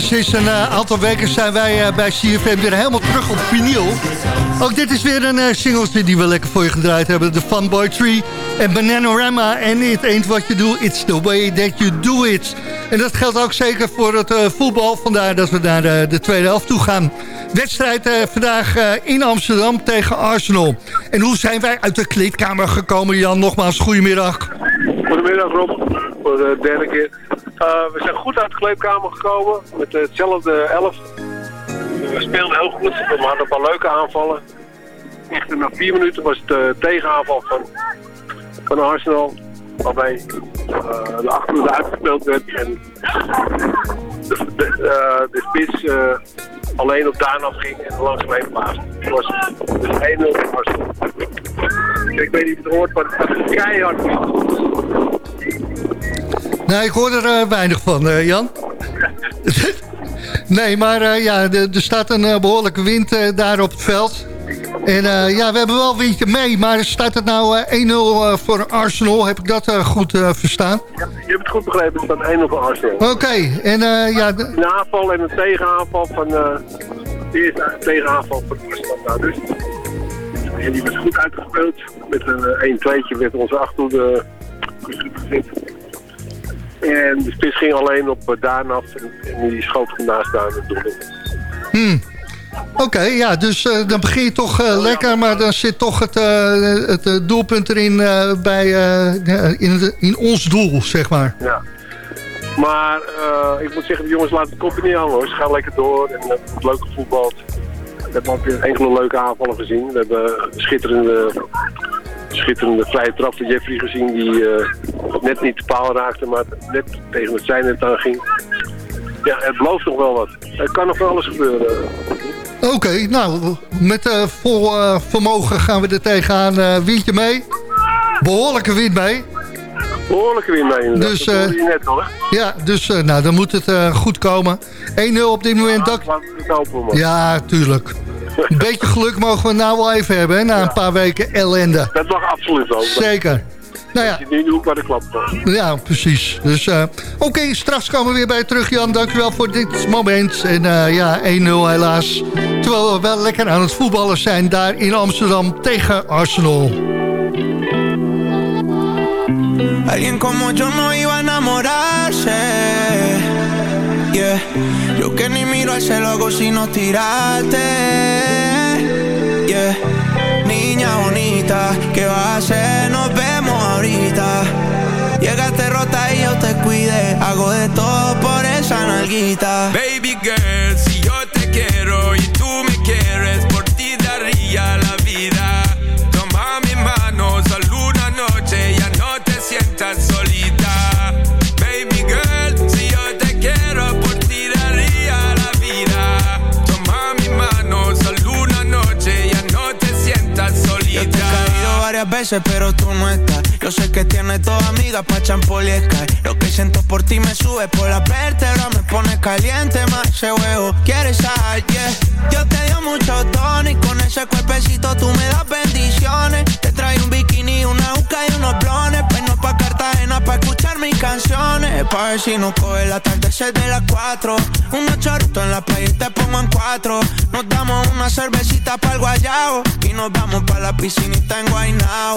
sinds een eh, aantal weken zijn wij eh, bij CFM weer helemaal terug op vinyl. Ook dit is weer een eh, singeltje die we lekker voor je gedraaid hebben. De Funboy Tree en Bananorama. en It Ain't What You Do, It's The Way That You Do It. En dat geldt ook zeker voor het voetbal, vandaar dat we naar de tweede helft toe gaan. Wedstrijd vandaag in Amsterdam tegen Arsenal. En hoe zijn wij uit de kleedkamer gekomen, Jan? Nogmaals, goedemiddag. Goedemiddag, Rob. Voor de derde keer we zijn goed uit de kleedkamer gekomen met hetzelfde elf. We speelden heel goed, we hadden een paar leuke aanvallen. Echt na vier minuten was het de tegenaanval van, van Arsenal. Waarbij uh, de achterhoede uitgespeeld werd en de, de, spits alleen op Daan afging en langzaam heen plaatste. Het was dus 1-0 voor Arsenal. Ik weet niet of het hoort, maar het was keihard. Nee, ik hoor er weinig van, Jan. nee, maar ja, er staat een behoorlijke wind daar op het veld. En uh, ja, we hebben wel windje mee, maar staat het nou uh, 1-0 voor Arsenal? Heb ik dat uh, goed verstaan? Ja, je hebt het goed begrepen, het staat 1-0 voor Arsenal. Oké, okay. en ja... De... Een aanval en een tegenaanval van... de eerste tegenaanval van Arsenal. Nou, dus, en die was goed uitgespeeld. Met een 1-2'tje werd onze achterhoede gezet. En de spits ging alleen op Daan af en, en die schoot ernaast aan het doel. Hmm. Oké, okay, ja, dus uh, dan begin je toch uh, lekker, maar dan zit toch het, uh, het doelpunt erin bij, in, de, in ons doel, zeg maar. Ja. Maar ik moet zeggen, de jongens laten het kopje niet aan hoor. Ze gaan lekker door en het leuk gevoetbald. We hebben ook enkele leuke aanvallen gezien. We hebben schitterende, schitterende vrije trap van Jeffrey gezien die net niet de paal raakte, maar net tegen het zijn net aan ging. Ja, het belooft nog wel wat. Er kan nog wel alles gebeuren. Oké, okay, nou, met uh, vol uh, vermogen gaan we er tegenaan. Windje mee. Behoorlijke wind mee. Behoorlijke wind mee, inderdaad. Dus, dat je net al, hè? Ja, dus nou, dan moet het goed komen. 1-0 op dit moment. Ja, open, ja, tuurlijk. Een beetje geluk mogen we nou wel even hebben, hè, na ja. een paar weken ellende. Dat mag absoluut ook. Zeker. Nou ja. nu de waar de klap Ja, precies. Dus uh, oké, okay, straks komen we weer bij je terug, Jan. Dankjewel voor dit moment. En uh, ja, 1-0 helaas. Terwijl we wel lekker aan het voetballen zijn daar in Amsterdam tegen Arsenal. Alguien como yo no iba a enamorarse Yeah que ni miro al cielo hago sino tirarte. Yeah. Niña bonita, ¿qué va a hacer? Nos vemos ahorita. Llegaste rota y yo te cuide Hago de todo por esa nalguita. Baby girl, pero tú no estás. Yo sé que tienes toda amigas pa' champol y Sky. Lo que siento por ti me sube por la vértebra Me pone caliente más ese huevo. Quieres sal, yeah. Yo te dio mucho tono y con ese cuerpecito tú me das bendiciones. Te traigo un bikini, una uca y unos blones. Peino pa' Cartagena pa' escuchar mis canciones. Pa' ver si nos coge el atardecer de las cuatro. Unos choritos en la playa y te pongo en cuatro. Nos damos una cervecita pa' el guayao Y nos vamos pa' la piscinita en Guaynao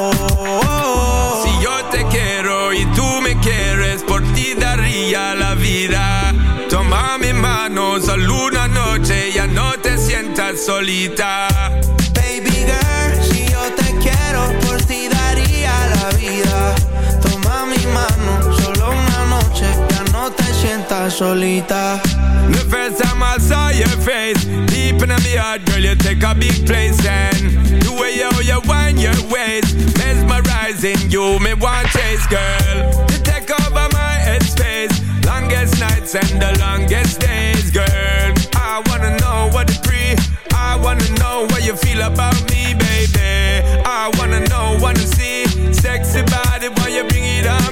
si yo te quiero y tú me quieres, por ti daría la vida. Toma mi mano, solo una noche, ya no te sientas solita. Baby girl, si yo te quiero, por ti daría la vida. Toma mi mano, solo una noche, ya no te sientas solita. The first time I saw your face, deep in my heart, girl, you take a big place and the way you, you your waist, mesmerizing you, me want chase, girl. You take over my headspace, longest nights and the longest days, girl. I wanna know what it pre, I wanna know what you feel about me, baby. I wanna know, wanna see, sexy body, why you bring it on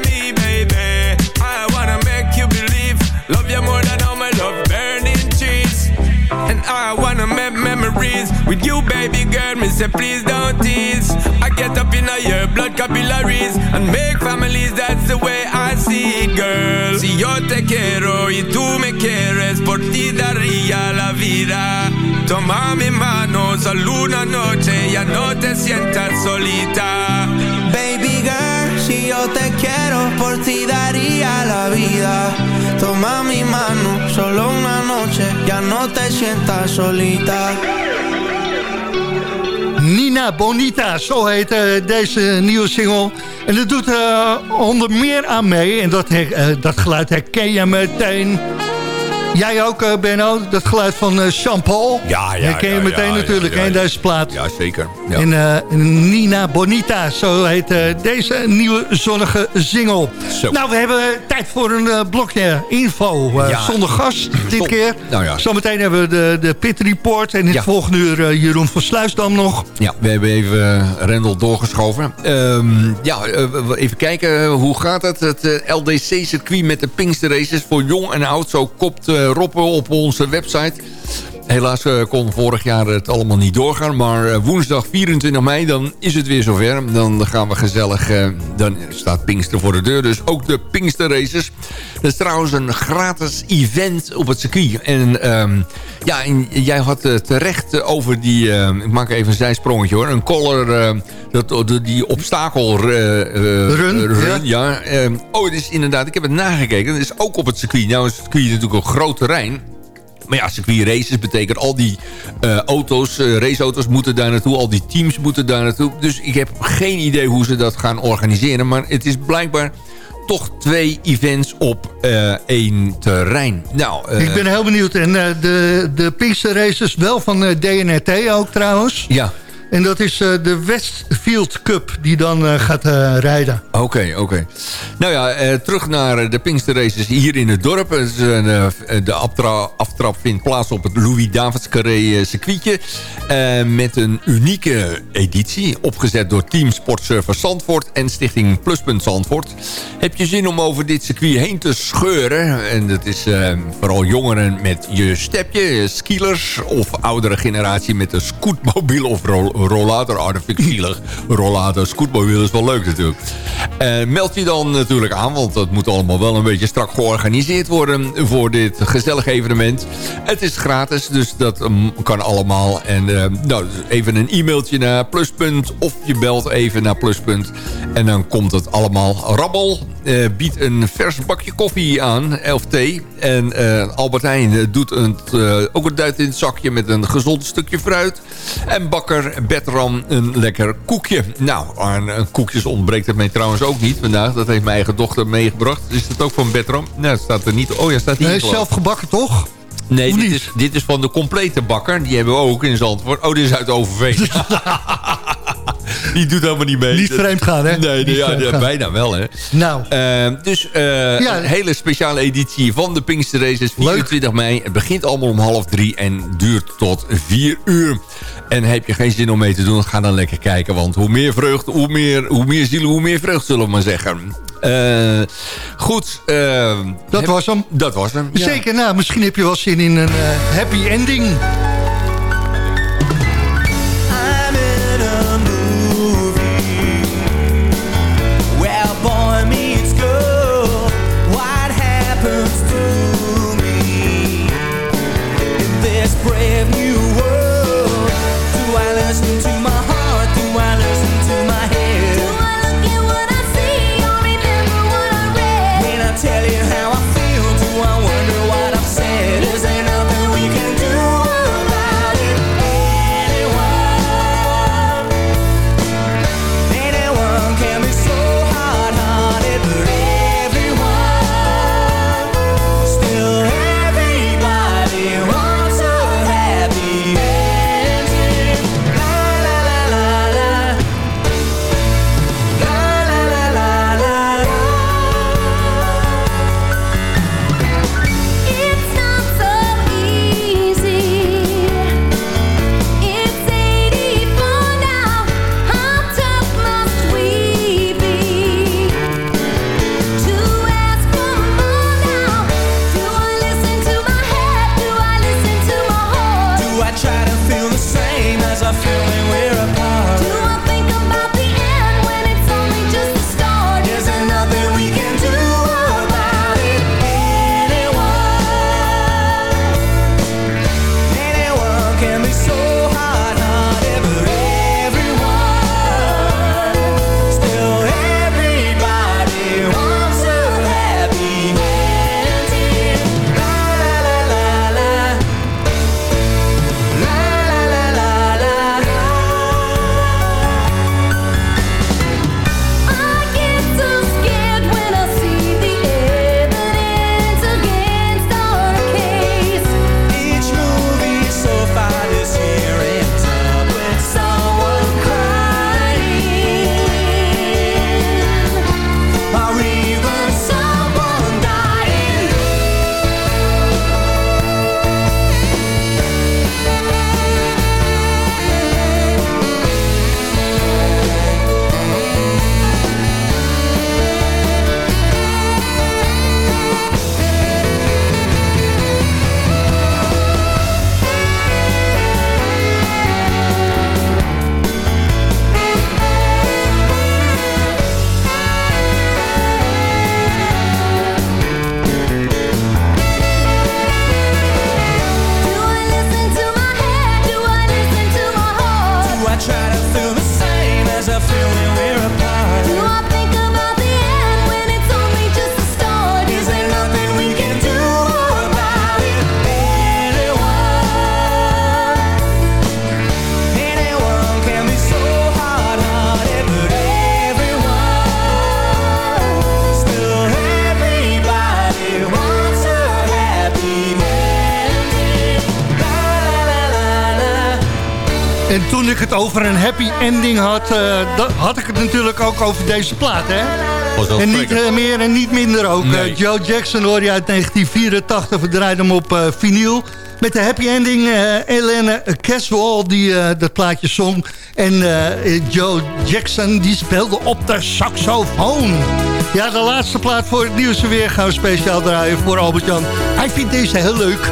memories with you, baby girl. Me say, please don't tease. I get up in your blood capillaries and make families. That's the way I see it, girl. Si yo te quiero y tú me quieres, por ti daría la vida. Toma mi mano, solo una noche, ya no te sientas solita. Baby si yo te quiero, por ti daría la vida. Toma mi mano, solo una noche, ya no te sientas solita. Nina Bonita, zo heet eh, deze nieuwe single. En dat doet eh, onder meer aan mee. En dat, eh, dat geluid herken je meteen. Jij ook, eh, Benno? Dat geluid van eh Jean-Paul? Ja, ja, Herken je ja, meteen ja, natuurlijk, ja, deze plaat. Ja, zeker. Ja. En eh, Nina Bonita, zo heet deze nieuwe zonnige single. Zo. Nou, we hebben tijd voor een blokje info zonder gast dit keer. Nou ja. Zometeen hebben we de, de Pit Report en in het volgende uur Jeroen van Sluisdam nog. Ja, we hebben even Rendel doorgeschoven. Ehm, ja, even kijken, hoe gaat het? Het LDC-circuit met de Pinkster Races voor jong en oud. Zo kopt eh Roppe op onze website. Helaas eh, kon vorig jaar het allemaal niet doorgaan. Maar eh, woensdag 24 mei, dan is het weer zover. Dan gaan we gezellig... eh, dan staat Pinkster voor de deur. Dus ook de Pinkster Races. Dat is trouwens een gratis event op het circuit. En ehm, ja, en jij had eh, terecht over die... eh, ik maak even een zijsprongetje hoor. Een collar... eh, dat, die obstakel... Run, run ja. ehm, oh, het is inderdaad... Ik heb het nagekeken. Het is ook op het circuit. Nou is het circuit natuurlijk een groot terrein. Maar ja, circuit races betekent al die eh, auto's, eh, raceauto's moeten daar naartoe. Al die teams moeten daar naartoe. Dus ik heb geen idee hoe ze dat gaan organiseren. Maar het is blijkbaar toch twee events op eh, één terrein. Nou, Ik ben heel benieuwd. En de, de Pinkster Races wel van DNRT ook trouwens. Ja. En dat is eh, de Westfield Cup die dan eh, gaat eh, rijden. Oké, oké. Nou ja, terug naar de Pinkster Races hier in het dorp. De aftra- aftrap vindt plaats op het Louis Davids Carré circuitje. met een unieke editie. Opgezet door Team Sportservice Zandvoort en Stichting Pluspunt Zandvoort. Heb je zin om over dit circuit heen te scheuren? En dat is vooral jongeren met je stepje, je skielers... of oudere generatie met een scootmobiel of ro- rollator. Oh, dat vind. Rollator, scootmobiel is wel leuk natuurlijk. Eh, meld je dan natuurlijk aan, want dat moet allemaal wel een beetje strak georganiseerd worden voor dit gezellige evenement. Het is gratis, dus dat mm, kan allemaal. En eh, nou, even een e-mailtje naar Pluspunt of je belt even naar Pluspunt. En dan komt het allemaal. Rabbel eh, biedt een vers bakje koffie aan, of thee. En Albert Heijn eh, doet een, ook een duit in het zakje met een gezond stukje fruit. En bakker Betram een lekker koekje. Nou, aan eh, koekjes ontbreekt het mij trouwens ook niet vandaag. Dat heeft mijn eigen dochter meegebracht. Is dat ook van Betram? Nou, het staat er niet. Oh ja, staat hier. Nee, zelf gebakken toch? Nee, dit is, dit is van de complete bakker. Die hebben we ook in Zandvoort. Oh, dit is uit Overveen. Die doet helemaal niet mee. Niet vreemd gaan, hè? Nee, ja, bijna wel, hè. Nou. Eh, dus eh, Ja. een hele speciale editie van de Pinkster Races. 24 mei. Het begint allemaal om half drie en duurt tot vier uur. En heb je geen zin om mee te doen, ga dan lekker kijken. Want hoe meer vreugd, hoe meer, hoe meer zielen, hoe meer vreugd, zullen we maar zeggen. Eh, goed. eh, Dat heb- was hem. Dat was hem. Zeker, nou, misschien heb je wel zin in een eh, happy ending. Over een happy ending had, eh, had ik het natuurlijk ook over deze plaat, hè? En niet eh, meer en niet minder ook. Nee. Eh, Joe Jackson hoor je uit 1984, we draaiden hem op vinyl. Met de happy ending, eh Helene Caswell die dat plaatje zong. En Joe Jackson die speelde op de saxofoon. Ja, de laatste plaat voor het nieuwste weer gaan we speciaal draaien voor Albert-Jan. Hij vindt deze heel leuk.